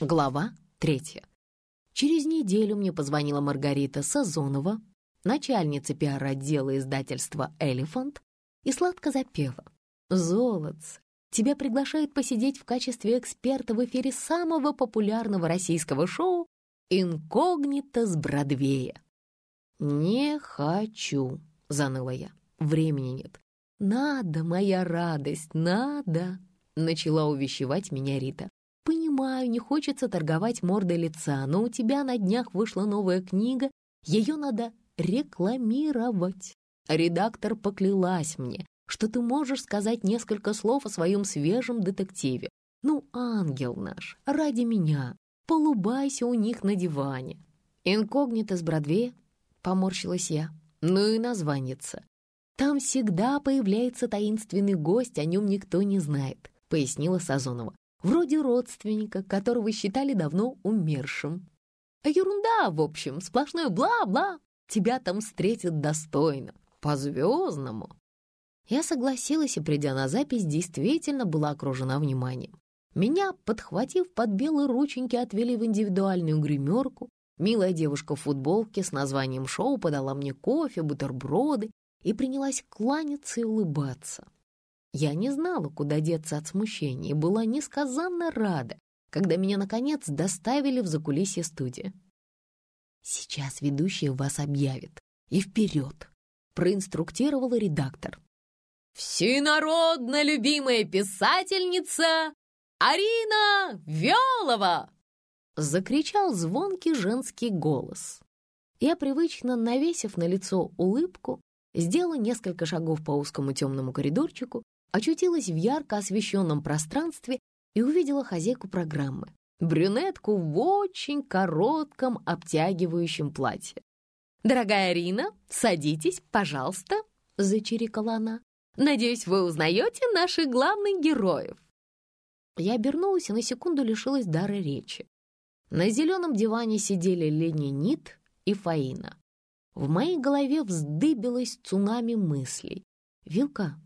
Глава третья. Через неделю мне позвонила Маргарита Сазонова, начальница пиар-отдела издательства «Элефант», и сладко запела. «Золотце, тебя приглашают посидеть в качестве эксперта в эфире самого популярного российского шоу «Инкогнито с Бродвея». «Не хочу», — заныла я. «Времени нет». «Надо, моя радость, надо», — начала увещевать меня Рита. «Понимаю, не хочется торговать мордой лица, но у тебя на днях вышла новая книга, ее надо рекламировать. Редактор поклялась мне, что ты можешь сказать несколько слов о своем свежем детективе. Ну, ангел наш, ради меня, полубайся у них на диване». «Инкогнито с Бродвея?» — поморщилась я. «Ну и названница. Там всегда появляется таинственный гость, о нем никто не знает», — пояснила Сазонова. «Вроде родственника, которого считали давно умершим». «Ерунда, в общем, сплошное бла-бла. Тебя там встретят достойно, по-звездному». Я согласилась и, придя на запись, действительно была окружена вниманием. Меня, подхватив под белые рученьки, отвели в индивидуальную гримерку, Милая девушка в футболке с названием шоу подала мне кофе, бутерброды и принялась кланяться и улыбаться. Я не знала, куда деться от смущения, и была несказанно рада, когда меня, наконец, доставили в закулисье студии. «Сейчас ведущий вас объявит. И вперед!» — проинструктировала редактор. «Всенародно любимая писательница Арина Вёлова!» закричал звонкий женский голос. Я, привычно навесив на лицо улыбку, сделала несколько шагов по узкому темному коридорчику, очутилась в ярко освещенном пространстве и увидела хозяйку программы, брюнетку в очень коротком обтягивающем платье. «Дорогая Арина, садитесь, пожалуйста», — зачирикала она. «Надеюсь, вы узнаете наших главных героев». Я обернулась и на секунду лишилась дара речи. На зеленом диване сидели Ленинит и Фаина. В моей голове вздыбилось цунами мыслей. «Вилка,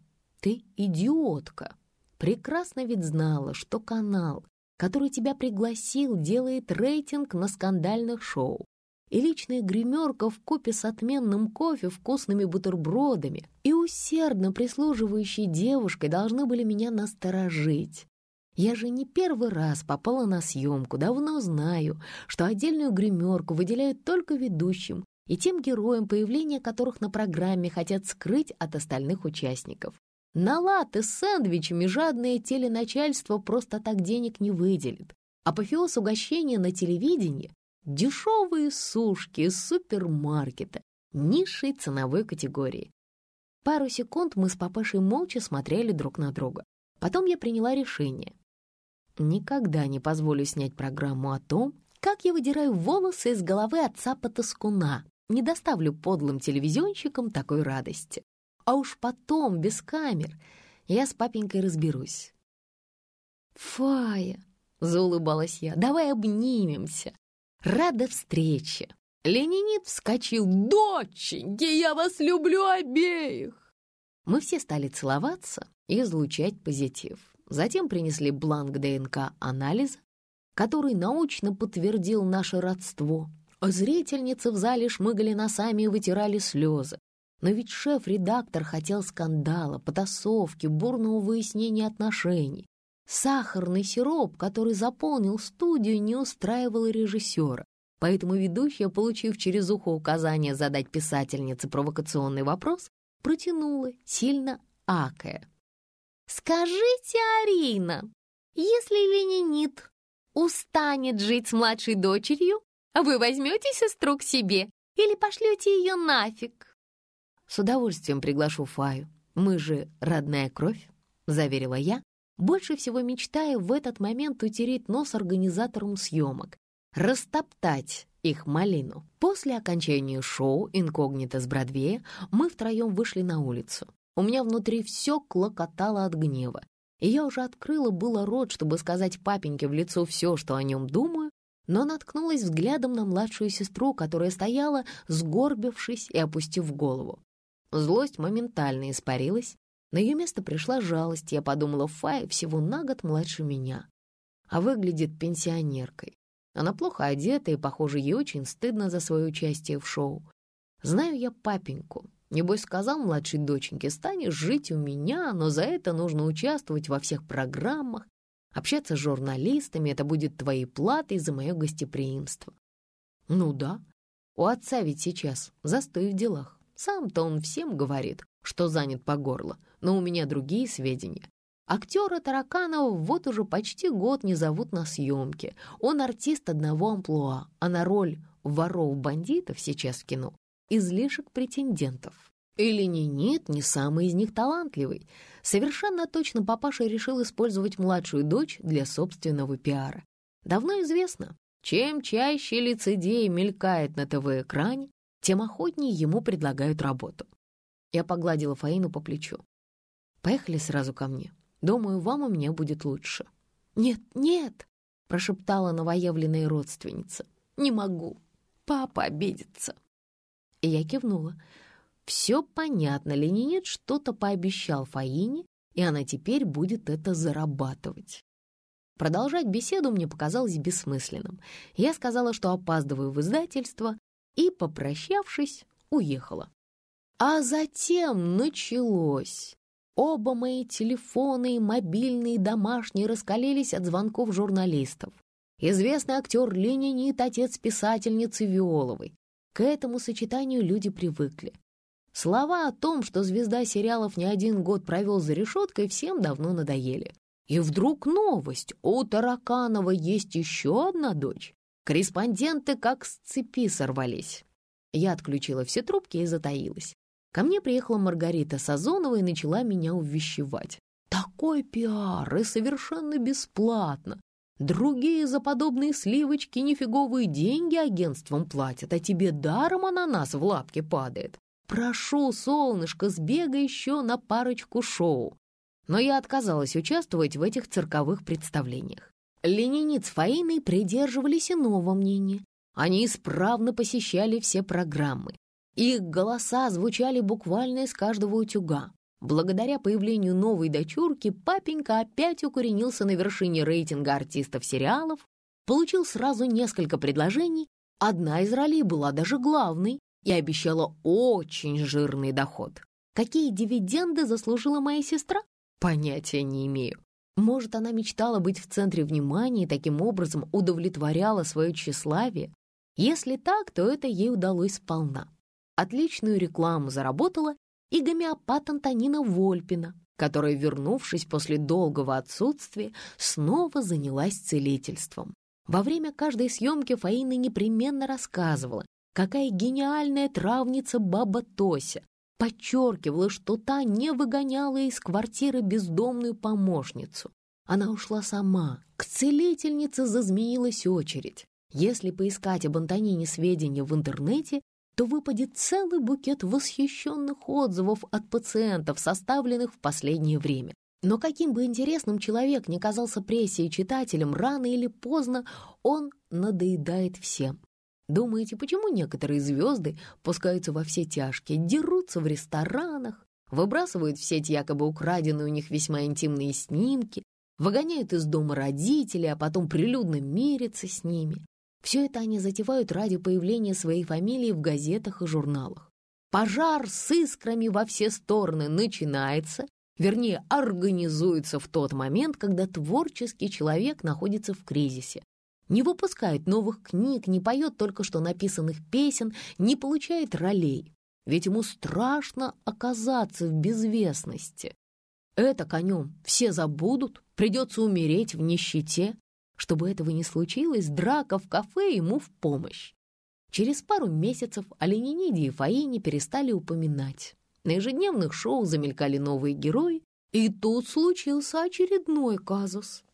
ты идиотка! Прекрасно ведь знала, что канал, который тебя пригласил, делает рейтинг на скандальных шоу. И личная гримерка в купе с отменным кофе, вкусными бутербродами и усердно прислуживающей девушкой должны были меня насторожить. Я же не первый раз попала на съемку, давно знаю, что отдельную гримерку выделяют только ведущим и тем героям, появления которых на программе хотят скрыть от остальных участников. На латы с сэндвичами жадное теленачальство просто так денег не выделит. Апофеоз угощения на телевидении — дешевые сушки из супермаркета низшей ценовой категории. Пару секунд мы с папашей молча смотрели друг на друга. Потом я приняла решение. Никогда не позволю снять программу о том, как я выдираю волосы из головы отца Потаскуна. Не доставлю подлым телевизионщикам такой радости. А уж потом, без камер, я с папенькой разберусь. «Фая!» — заулыбалась я. «Давай обнимемся! Рада встрече!» Ленинит вскочил. «Доченьки, я вас люблю обеих!» Мы все стали целоваться и излучать позитив. Затем принесли бланк ДНК-анализа, который научно подтвердил наше родство. Зрительницы в зале шмыгали носами и вытирали слезы. Но ведь шеф-редактор хотел скандала, потасовки, бурного выяснения отношений. Сахарный сироп, который заполнил студию, не устраивал режиссера. Поэтому ведущая, получив через ухо указание задать писательнице провокационный вопрос, протянула, сильно акая. «Скажите, Арина, если Ленинит устанет жить с младшей дочерью, вы возьмете сестру к себе или пошлете ее нафиг?» «С удовольствием приглашу Фаю. Мы же родная кровь», — заверила я, больше всего мечтая в этот момент утереть нос организаторам съемок, растоптать их малину. После окончания шоу «Инкогнито с Бродвея» мы втроем вышли на улицу. У меня внутри все клокотало от гнева, и я уже открыла было рот, чтобы сказать папеньке в лицо все, что о нем думаю, но наткнулась взглядом на младшую сестру, которая стояла, сгорбившись и опустив голову. Злость моментально испарилась, на ее место пришла жалость, я подумала, Фая всего на год младше меня. а выглядит пенсионеркой. Она плохо одета и, похоже, ей очень стыдно за свое участие в шоу. Знаю я папеньку. Небось, сказал младшей доченьке, станешь жить у меня, но за это нужно участвовать во всех программах, общаться с журналистами, это будет твоей платой за мое гостеприимство. Ну да, у отца ведь сейчас застой в делах. Сам-то он всем говорит, что занят по горло, но у меня другие сведения. Актера Тараканова вот уже почти год не зовут на съемки. Он артист одного амплуа, а на роль воров-бандитов сейчас в кино излишек претендентов. Или не нет, не самый из них талантливый. Совершенно точно папаша решил использовать младшую дочь для собственного пиара. Давно известно, чем чаще лицедей мелькает на ТВ-экране, тем охотнее ему предлагают работу. Я погладила Фаину по плечу. «Поехали сразу ко мне. Думаю, вам у меня будет лучше». «Нет, нет!» — прошептала новоявленная родственница. «Не могу. Папа обидится». И я кивнула. Все понятно, Ленинец что-то пообещал Фаине, и она теперь будет это зарабатывать. Продолжать беседу мне показалось бессмысленным. Я сказала, что опаздываю в издательство, и, попрощавшись, уехала. А затем началось. Оба мои телефоны, мобильные и домашние, раскалились от звонков журналистов. Известный актер Ленинит, отец писательницы Виоловой. К этому сочетанию люди привыкли. Слова о том, что звезда сериалов не один год провел за решеткой, всем давно надоели. И вдруг новость. У Тараканова есть еще одна дочь. Корреспонденты как с цепи сорвались. Я отключила все трубки и затаилась. Ко мне приехала Маргарита Сазонова и начала меня увещевать. Такой пиар и совершенно бесплатно. Другие за подобные сливочки нифиговые деньги агентствам платят, а тебе даром ананас в лапке падает. Прошу, солнышко, сбегай еще на парочку шоу. Но я отказалась участвовать в этих цирковых представлениях. Ленинец Фаиной придерживались иного мнения. Они исправно посещали все программы. Их голоса звучали буквально из каждого утюга. Благодаря появлению новой дочурки папенька опять укоренился на вершине рейтинга артистов сериалов, получил сразу несколько предложений, одна из ролей была даже главной и обещала очень жирный доход. Какие дивиденды заслужила моя сестра? Понятия не имею. Может, она мечтала быть в центре внимания и таким образом удовлетворяла свое тщеславие? Если так, то это ей удалось сполна. Отличную рекламу заработала и гомеопат Антонина Вольпина, которая, вернувшись после долгого отсутствия, снова занялась целительством. Во время каждой съемки Фаина непременно рассказывала, какая гениальная травница баба Тося, подчеркивала, что та не выгоняла из квартиры бездомную помощницу. Она ушла сама. К целительнице зазмеилась очередь. Если поискать об Антонине сведения в интернете, то выпадет целый букет восхищенных отзывов от пациентов, составленных в последнее время. Но каким бы интересным человек ни казался прессе и читателям, рано или поздно он надоедает всем. Думаете, почему некоторые звезды пускаются во все тяжкие, дерутся в ресторанах, выбрасывают в сеть якобы украденные у них весьма интимные снимки, выгоняют из дома родителей, а потом прилюдно мирятся с ними? Все это они затевают ради появления своей фамилии в газетах и журналах. Пожар с искрами во все стороны начинается, вернее, организуется в тот момент, когда творческий человек находится в кризисе, не выпускает новых книг, не поет только что написанных песен, не получает ролей. Ведь ему страшно оказаться в безвестности. Это конем все забудут, придется умереть в нищете. Чтобы этого не случилось, драка в кафе ему в помощь. Через пару месяцев о Лениниде и Фаине перестали упоминать. На ежедневных шоу замелькали новые герои, и тут случился очередной казус.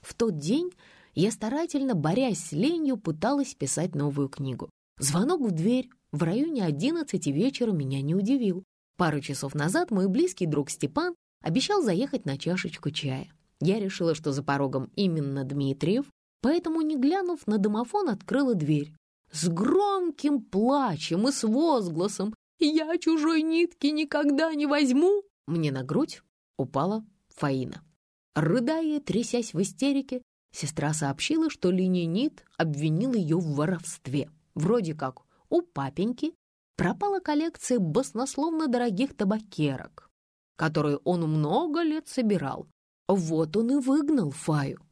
В тот день я старательно, борясь с ленью, пыталась писать новую книгу. Звонок в дверь в районе одиннадцати вечера меня не удивил. Пару часов назад мой близкий друг Степан обещал заехать на чашечку чая. Я решила, что за порогом именно Дмитриев, поэтому, не глянув на домофон, открыла дверь. С громким плачем и с возгласом «Я чужой нитки никогда не возьму!» Мне на грудь упала Фаина. Рыдая, трясясь в истерике, Сестра сообщила, что Ленинит обвинил ее в воровстве. Вроде как у папеньки пропала коллекция баснословно дорогих табакерок, которые он много лет собирал. Вот он и выгнал Фаю.